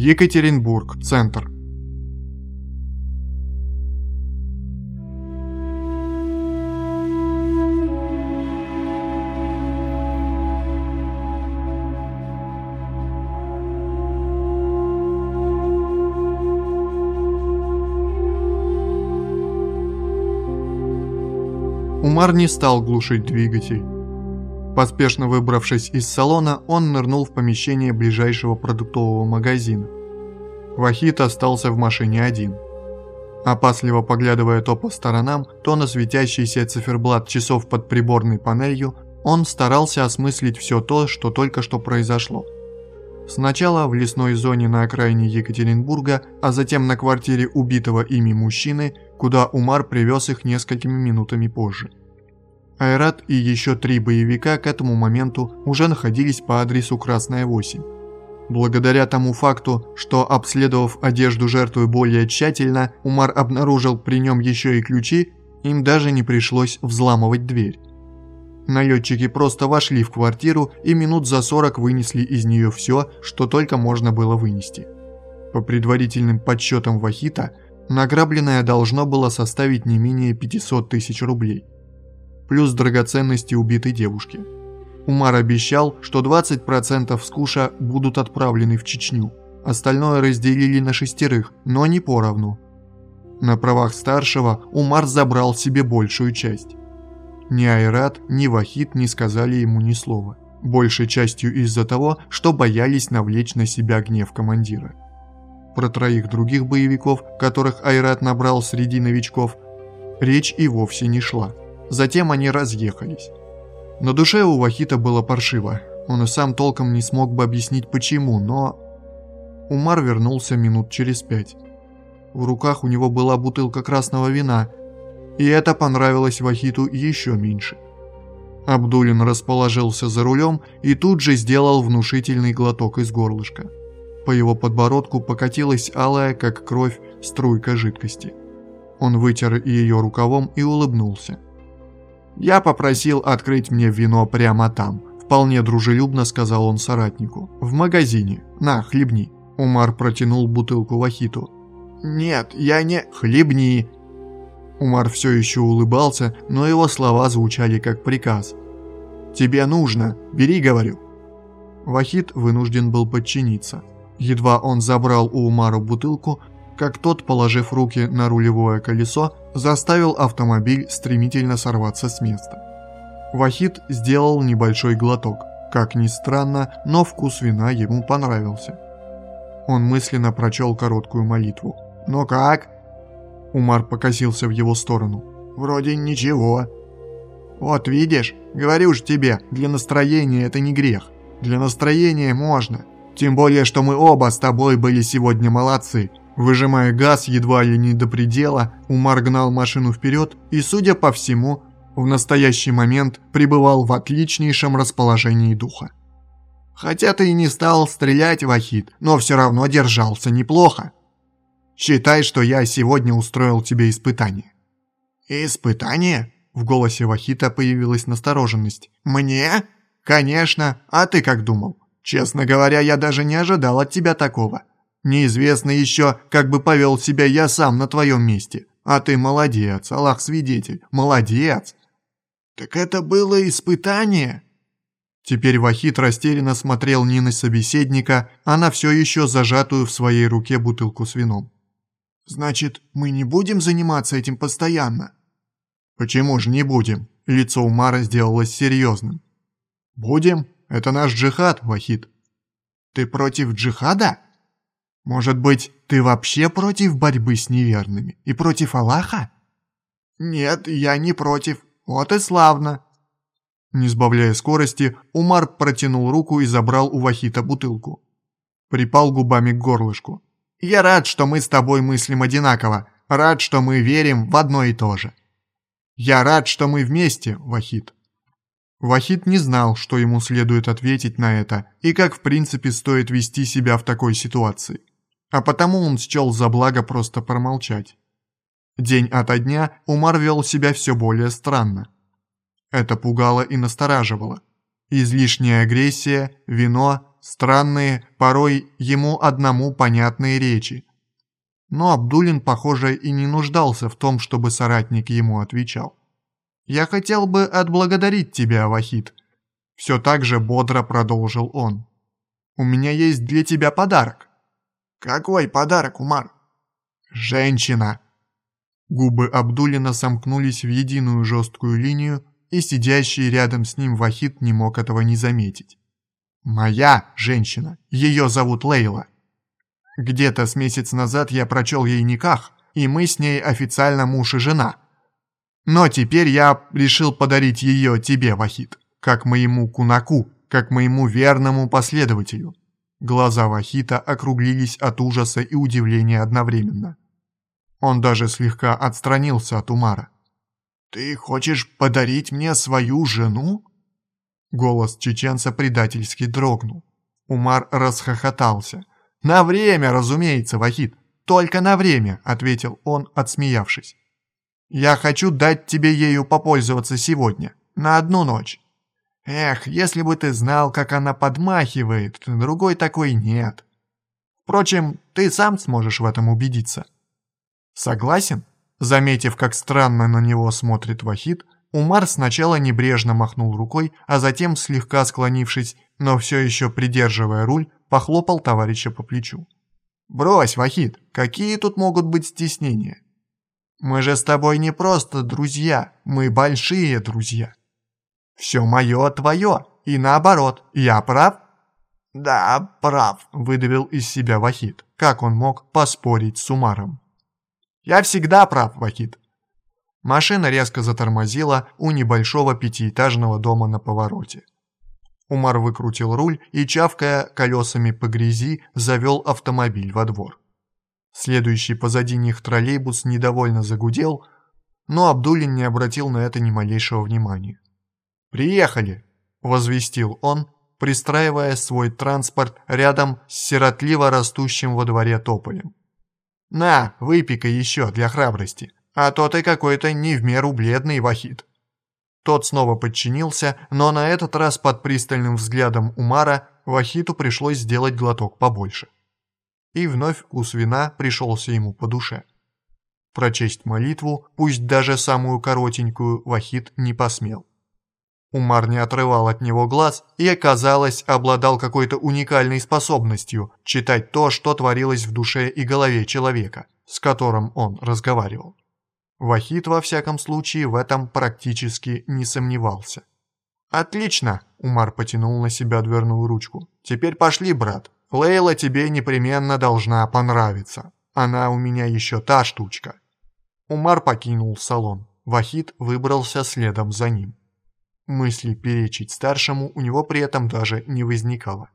Екатеринбург, центр. Умар не стал глушить двигатель. Поспешно выбравшись из салона, он нырнул в помещение ближайшего продуктового магазина. Вахид остался в машине один. Опасливо поглядывая то по сторонам, то на светящийся циферблат часов под приборной панелью, он старался осмыслить все то, что только что произошло. Сначала в лесной зоне на окраине Екатеринбурга, а затем на квартире убитого ими мужчины, куда Умар привез их несколькими минутами позже. Айрат и еще три боевика к этому моменту уже находились по адресу Красная 8. Благодаря тому факту, что обследовав одежду жертвы более тщательно, Умар обнаружил при нем еще и ключи, им даже не пришлось взламывать дверь. Налетчики просто вошли в квартиру и минут за 40 вынесли из нее все, что только можно было вынести. По предварительным подсчетам Вахита, награбленное должно было составить не менее 500 тысяч рублей плюс драгоценности убитой девушки. Умар обещал, что 20% скуша будут отправлены в Чечню. Остальное разделили на шестерых, но не поровну. На правах старшего Умар забрал себе большую часть. Ни Айрат, ни Вахид не сказали ему ни слова. Большей частью из-за того, что боялись навлечь на себя гнев командира. Про троих других боевиков, которых Айрат набрал среди новичков, речь и вовсе не шла. Затем они разъехались. На душе у Вахита было паршиво. Он и сам толком не смог бы объяснить почему, но... Умар вернулся минут через пять. В руках у него была бутылка красного вина, и это понравилось Вахиту еще меньше. Абдулин расположился за рулем и тут же сделал внушительный глоток из горлышка. По его подбородку покатилась алая, как кровь, струйка жидкости. Он вытер ее рукавом и улыбнулся. Я попросил открыть мне вино прямо там. Вполне дружелюбно сказал он соратнику. В магазине. На, хлебни. Умар протянул бутылку Вахиту. «Нет, я не...» «Хлебни!» Умар все еще улыбался, но его слова звучали как приказ. «Тебе нужно. Бери, говорю». Вахит вынужден был подчиниться. Едва он забрал у Умара бутылку, как тот, положив руки на рулевое колесо, заставил автомобиль стремительно сорваться с места. Вахид сделал небольшой глоток. Как ни странно, но вкус вина ему понравился. Он мысленно прочел короткую молитву. «Ну как?» Умар покосился в его сторону. «Вроде ничего». «Вот видишь, говорю же тебе, для настроения это не грех. Для настроения можно. Тем более, что мы оба с тобой были сегодня молодцы. Выжимая газ едва ли не до предела, Умар гнал машину вперед и, судя по всему, в настоящий момент пребывал в отличнейшем расположении духа. Хотя ты и не стал стрелять, Вахид, но все равно держался неплохо. Считай, что я сегодня устроил тебе испытание». «Испытание?» В голосе Вахита появилась настороженность. «Мне? Конечно. А ты как думал? Честно говоря, я даже не ожидал от тебя такого. Неизвестно еще, как бы повел себя я сам на твоем месте. А ты молодец, Аллах свидетель, молодец. Так это было испытание? Теперь Вахид растерянно смотрел не на собеседника, а на все еще зажатую в своей руке бутылку с вином. «Значит, мы не будем заниматься этим постоянно?» «Почему же не будем?» Лицо Умара сделалось серьезным. «Будем. Это наш джихад, Вахид». «Ты против джихада?» Может быть, ты вообще против борьбы с неверными и против Аллаха? Нет, я не против. Вот и славно. Не сбавляя скорости, Умар протянул руку и забрал у Вахита бутылку. Припал губами к горлышку. «Я рад, что мы с тобой мыслим одинаково. Рад, что мы верим в одно и то же. Я рад, что мы вместе, Вахит». Вахид не знал, что ему следует ответить на это и как в принципе стоит вести себя в такой ситуации а потому он счел за благо просто промолчать. День ото дня Умар вел себя все более странно. Это пугало и настораживало. Излишняя агрессия, вино, странные, порой ему одному понятные речи. Но Абдулин, похоже, и не нуждался в том, чтобы соратник ему отвечал. «Я хотел бы отблагодарить тебя, Вахид», — все так же бодро продолжил он. «У меня есть для тебя подарок». «Какой подарок, Умар?» «Женщина!» Губы Абдулина сомкнулись в единую жесткую линию, и сидящий рядом с ним Вахид не мог этого не заметить. «Моя женщина. Ее зовут Лейла. Где-то с месяц назад я прочел ей никах, и мы с ней официально муж и жена. Но теперь я решил подарить ее тебе, Вахид, как моему кунаку, как моему верному последователю». Глаза Вахита округлились от ужаса и удивления одновременно. Он даже слегка отстранился от Умара. «Ты хочешь подарить мне свою жену?» Голос чеченца предательски дрогнул. Умар расхохотался. «На время, разумеется, Вахид. Только на время», — ответил он, отсмеявшись. «Я хочу дать тебе ею попользоваться сегодня, на одну ночь. Эх, если бы ты знал, как она подмахивает, другой такой нет. Впрочем, ты сам сможешь в этом убедиться». «Согласен?» Заметив, как странно на него смотрит Вахид, Умар сначала небрежно махнул рукой, а затем, слегка склонившись, но все еще придерживая руль, похлопал товарища по плечу. «Брось, Вахид, какие тут могут быть стеснения? Мы же с тобой не просто друзья, мы большие друзья. Все мое твое, и наоборот, я прав?» «Да, прав», – выдавил из себя Вахид. Как он мог поспорить с Умаром? Я всегда прав, Вахид. Машина резко затормозила у небольшого пятиэтажного дома на повороте. Умар выкрутил руль и, чавкая колесами по грязи, завел автомобиль во двор. Следующий позади них троллейбус недовольно загудел, но Абдулин не обратил на это ни малейшего внимания. «Приехали!» – возвестил он, пристраивая свой транспорт рядом с сиротливо растущим во дворе тополем. «На, выпей-ка еще для храбрости, а то ты какой-то не в меру бледный, Вахид». Тот снова подчинился, но на этот раз под пристальным взглядом Умара Вахиту пришлось сделать глоток побольше. И вновь вкус вина пришелся ему по душе. Прочесть молитву, пусть даже самую коротенькую, Вахит не посмел. Умар не отрывал от него глаз и, казалось, обладал какой-то уникальной способностью читать то, что творилось в душе и голове человека, с которым он разговаривал. Вахид, во всяком случае, в этом практически не сомневался. «Отлично!» – Умар потянул на себя дверную ручку. «Теперь пошли, брат. Лейла тебе непременно должна понравиться. Она у меня еще та штучка». Умар покинул салон. Вахид выбрался следом за ним. Мысли перечить старшему у него при этом даже не возникало.